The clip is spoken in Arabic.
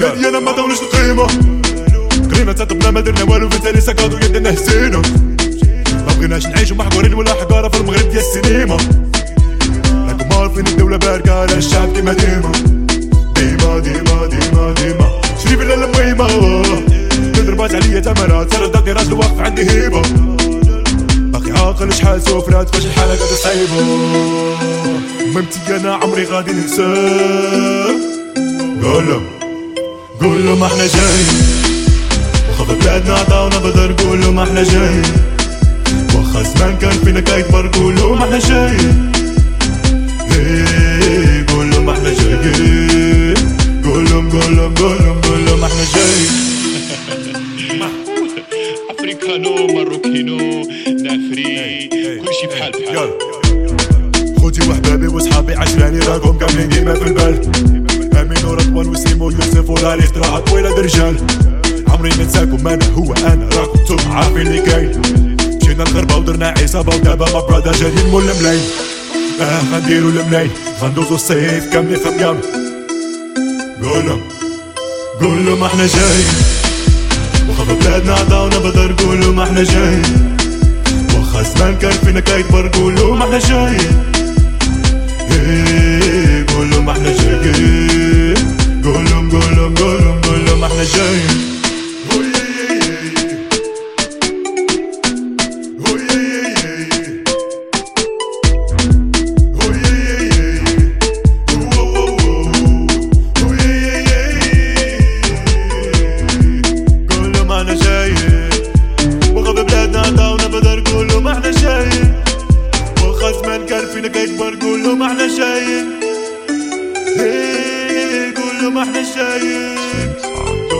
قيمة قرينا تطبنا ما درنا والو في التالي سكادو يدنا هزينا ما بغيناش نعيشو محقورين ولا حقارة في المغرب ديال السينما. راكم عارفين الدولة باركة على الشعب ديما ديما. ديما ديما ديما ديما. شريف لا الميمة تضربات عليا تمرات سردتني راجل واقف عندي هيبة. باقي عاقل شحال سفرات فاش الحالة قاعدة صعيبة. ممتي أنا عمري غادي قولهم قولهم إحنا جايين وخذ بلادنا عطاونا بدر قولهم إحنا جايين واخا زمان كان فينا كيكبر قولهم إحنا جايين إيه، قولهم إحنا جايين قولهم قولهم قولهم قولهم إحنا جايين افريكانو ماروكينو نافري كلشي بحال بحال يلا خوتي وحبابي وصحابي عشراني راكم كاملين ديما في البال آمين ورضوان وسيمو يوسف ولا الاختراعات طويلة رجال عمري ما نساكم أنا هو أنا راكم أنتم عارفين اللي كاين. مشينا الغربة ودرنا عصابة ودابا ما برادا جايين مول الملاي آه غنديرو الملاي غندوزو الصيف كاملين في القيام. قولهم قولهم إحنا جايين. وخذ بلادنا عطاونا بدر قولهم إحنا جايين. واخا زمان كان فينا كيكبر قولهم إحنا جايين. جايين قولهم إحنا جايين يي يي. هو هو هو. هو يي يي يي. قولهم إحنا جايين وغاب بلادنا عطاونا بدر قولهم إحنا جايين كان فينا كيكبر قولهم إحنا جايين إيه، قولهم إحنا جايين قولهم